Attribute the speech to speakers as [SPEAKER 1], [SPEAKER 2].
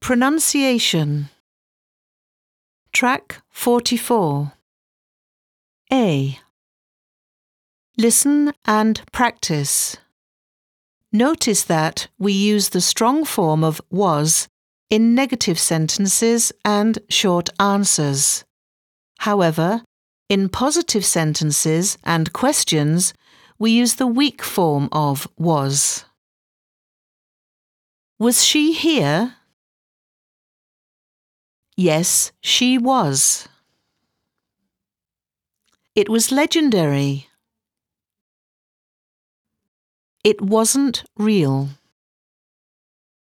[SPEAKER 1] Pronunciation Track 44 A. Listen and practice. Notice that we use the strong form of was in negative sentences and short answers. However, in positive sentences and questions, we use the weak form of was. Was she here? Yes, she was. It was legendary. It wasn't real.